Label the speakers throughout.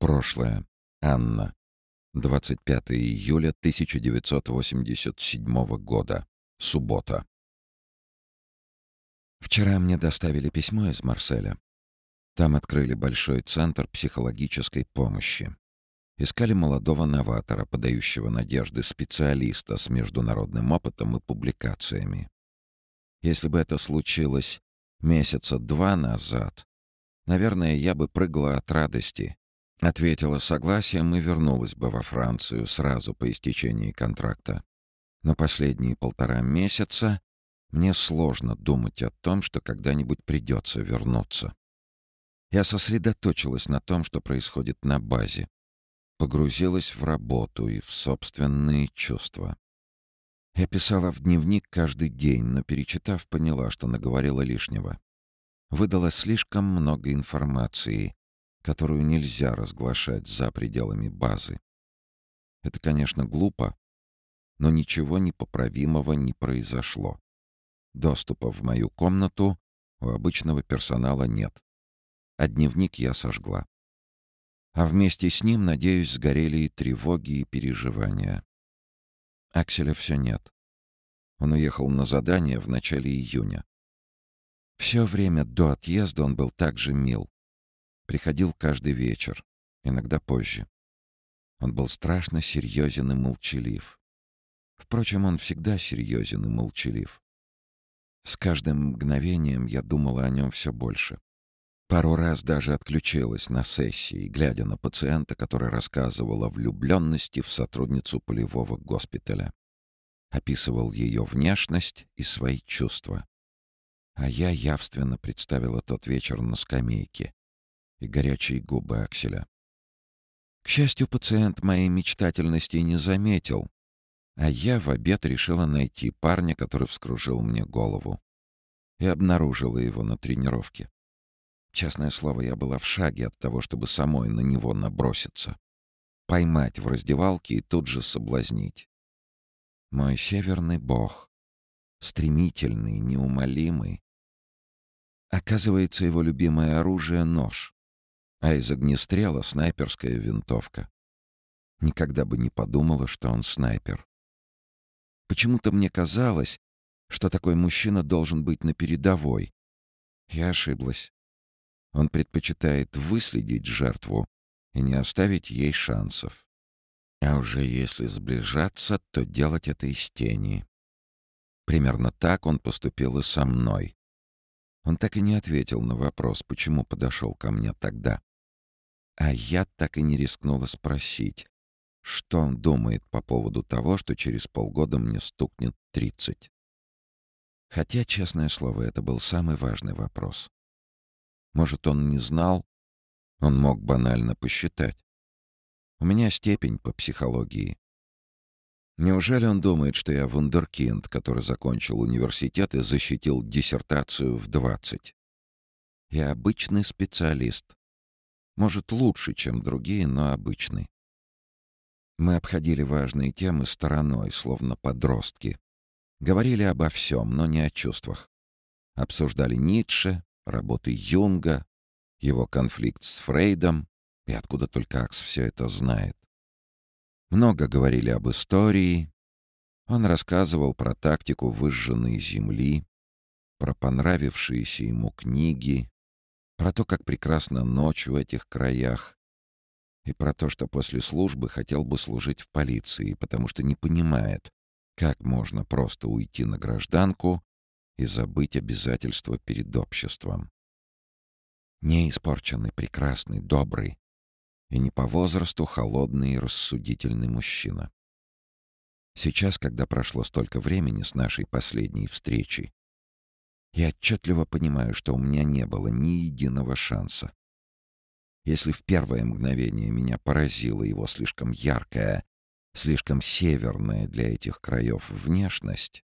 Speaker 1: Прошлое. Анна. 25 июля 1987 года. Суббота. Вчера мне доставили письмо из Марселя. Там открыли большой центр психологической помощи. Искали молодого новатора, подающего надежды специалиста с международным опытом и публикациями. Если бы это случилось месяца два назад, наверное, я бы прыгала от радости, Ответила согласием и вернулась бы во Францию сразу по истечении контракта. Но последние полтора месяца мне сложно думать о том, что когда-нибудь придется вернуться. Я сосредоточилась на том, что происходит на базе. Погрузилась в работу и в собственные чувства. Я писала в дневник каждый день, но, перечитав, поняла, что наговорила лишнего. Выдала слишком много информации, которую нельзя разглашать за пределами базы. Это, конечно, глупо, но ничего непоправимого не произошло. Доступа в мою комнату у обычного персонала нет. А дневник я сожгла. А вместе с ним, надеюсь, сгорели и тревоги, и переживания. Акселя все нет. Он уехал на задание в начале июня. Все время до отъезда он был так же мил. Приходил каждый вечер, иногда позже. Он был страшно серьезен и молчалив. Впрочем, он всегда серьезен и молчалив. С каждым мгновением я думала о нем все больше. Пару раз даже отключилась на сессии, глядя на пациента, который рассказывал о влюбленности в сотрудницу полевого госпиталя. Описывал ее внешность и свои чувства. А я явственно представила тот вечер на скамейке, и горячие губы Акселя. К счастью, пациент моей мечтательности не заметил, а я в обед решила найти парня, который вскружил мне голову. И обнаружила его на тренировке. Честное слово, я была в шаге от того, чтобы самой на него наброситься. Поймать в раздевалке и тут же соблазнить. Мой северный бог. Стремительный, неумолимый. Оказывается, его любимое оружие — нож а из огнестрела снайперская винтовка. Никогда бы не подумала, что он снайпер. Почему-то мне казалось, что такой мужчина должен быть на передовой. Я ошиблась. Он предпочитает выследить жертву и не оставить ей шансов. А уже если сближаться, то делать это из тени. Примерно так он поступил и со мной. Он так и не ответил на вопрос, почему подошел ко мне тогда. А я так и не рискнула спросить, что он думает по поводу того, что через полгода мне стукнет тридцать. Хотя, честное слово, это был самый важный вопрос. Может, он не знал? Он мог банально посчитать. У меня степень по психологии. Неужели он думает, что я вундеркинд, который закончил университет и защитил диссертацию в 20? Я обычный специалист, может, лучше, чем другие, но обычный. Мы обходили важные темы стороной, словно подростки. Говорили обо всем, но не о чувствах. Обсуждали Ницше, работы Юнга, его конфликт с Фрейдом, и откуда только Акс все это знает. Много говорили об истории. Он рассказывал про тактику выжженной земли, про понравившиеся ему книги, про то, как прекрасна ночь в этих краях, и про то, что после службы хотел бы служить в полиции, потому что не понимает, как можно просто уйти на гражданку и забыть обязательства перед обществом. Не испорченный, прекрасный, добрый и не по возрасту холодный и рассудительный мужчина. Сейчас, когда прошло столько времени с нашей последней встречи, я отчетливо понимаю, что у меня не было ни единого шанса. Если в первое мгновение меня поразила его слишком яркая, слишком северная для этих краев внешность,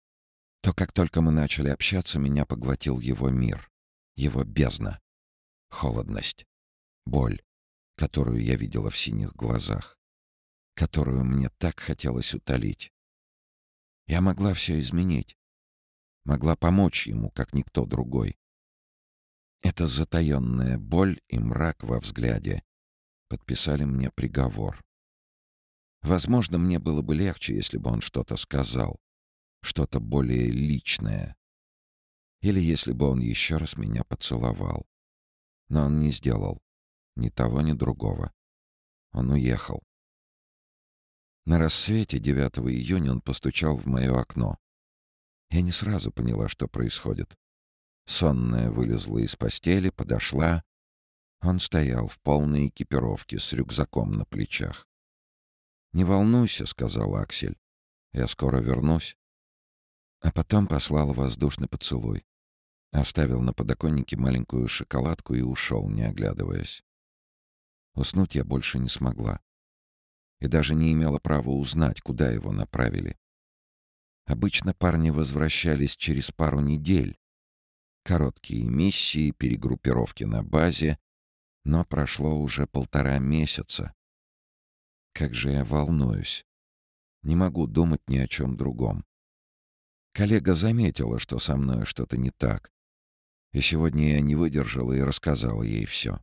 Speaker 1: то как только мы начали общаться, меня поглотил его мир, его бездна, холодность, боль, которую я видела в синих глазах, которую мне так хотелось утолить. Я могла все изменить, могла помочь ему, как никто другой. Эта затаенная боль и мрак во взгляде Подписали мне приговор. Возможно, мне было бы легче, если бы он что-то сказал. Что-то более личное. Или если бы он еще раз меня поцеловал. Но он не сделал. Ни того, ни другого. Он уехал. На рассвете 9 июня он постучал в мое окно. Я не сразу поняла, что происходит. Сонная вылезла из постели, подошла. Он стоял в полной экипировке с рюкзаком на плечах. «Не волнуйся», — сказал Аксель. «Я скоро вернусь». А потом послал воздушный поцелуй. Оставил на подоконнике маленькую шоколадку и ушел, не оглядываясь. Уснуть я больше не смогла. И даже не имела права узнать, куда его направили. Обычно парни возвращались через пару недель. Короткие миссии, перегруппировки на базе. Но прошло уже полтора месяца. Как же я волнуюсь. Не могу думать ни о чем другом. Коллега заметила, что со мной что-то не так. И сегодня я не выдержала и рассказала ей все.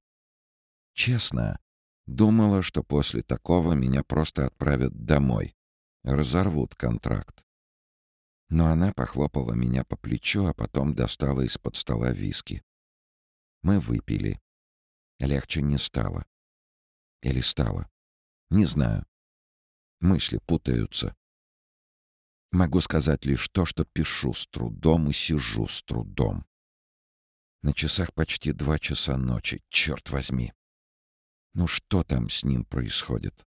Speaker 1: Честно, думала, что после такого меня просто отправят домой, разорвут контракт. Но она похлопала меня по плечу, а потом достала из-под стола виски. Мы выпили. Легче не стало. Или стало. Не знаю. Мысли путаются. Могу сказать лишь то, что пишу с трудом и сижу с трудом. На часах почти два часа ночи, черт возьми. Ну что там с ним происходит?